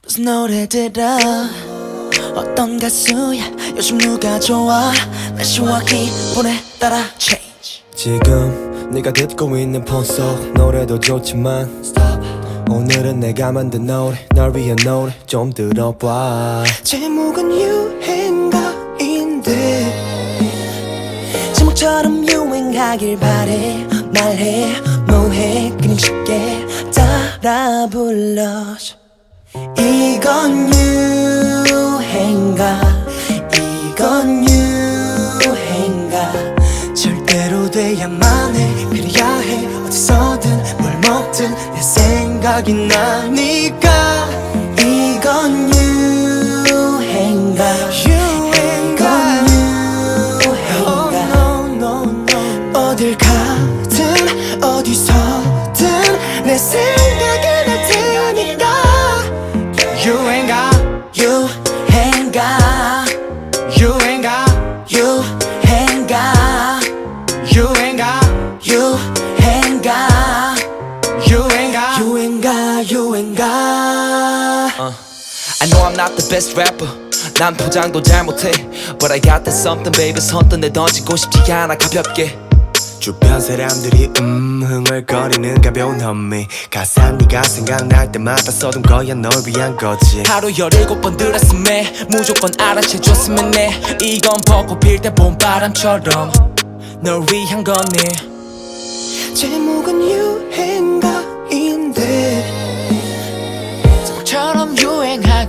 무슨 노래 들어? 어떤 가수야? 요즘 누가 좋아? 날씨와 기분에 따라 change. 지금 네가 듣고 있는 폰 속 노래도 좋지만 오늘은 내가 만든 노래 널 위한 노래 좀 들어봐. 제목은 유행가인데 제목처럼 유행하길 바래. 말해 뭐해? 그냥 쉽게 따라 불러줘 이건 유행가 이건 유행가. 절대로 돼야만 해 그래야 해. 어디서든 뭘 먹든 내 생각이 나니까. 이건 유행가 이건 유행가. 어딜 가든 어디서든 내 생각 I know I'm not the best rapper. 난 포장도 잘 못해. But I got that something baby 선뜻 내 던지고 싶지 않아. 가볍게. 주변 사람들이 음 흥얼거리는 가벼운 험미 가사 네가 생각날 때마다 써둔 거야 널 위한 거지. 하루 열일곱 번 들었음에 무조건 알아채줬으면 해. 이건 벚꽃 필때 봄바람처럼 널 위한 거니 제목은 유행가인데. 처럼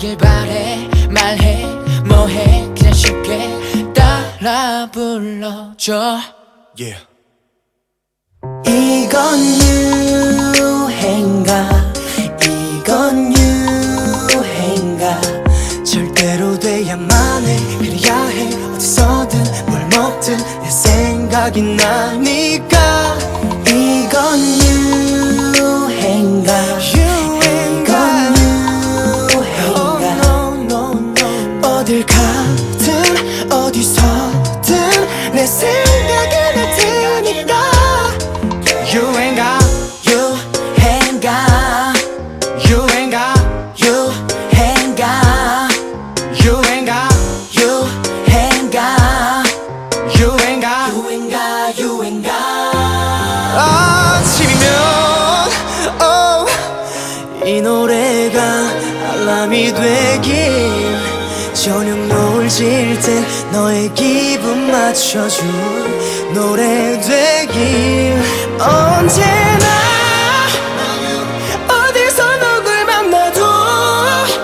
유행하길 바래 말해 뭐해 그냥 쉽게 따라 불러줘. Yeah. 이건 유행가 이건 유행가. 절대로 돼야만 해 그래야 해. 어디서든 뭘 먹든 내 생각이 나니까 되길 저녁 노을 질 때 너의 기분 맞춰준 노래 되길 언제나 어디서 누굴 만나도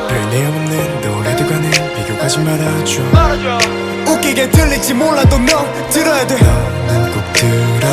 별 내용 없는 노래도 가는 비교하지 말아줘. 웃기게 들릴지 몰라도 너 들어야 돼. 너는 꼭 들어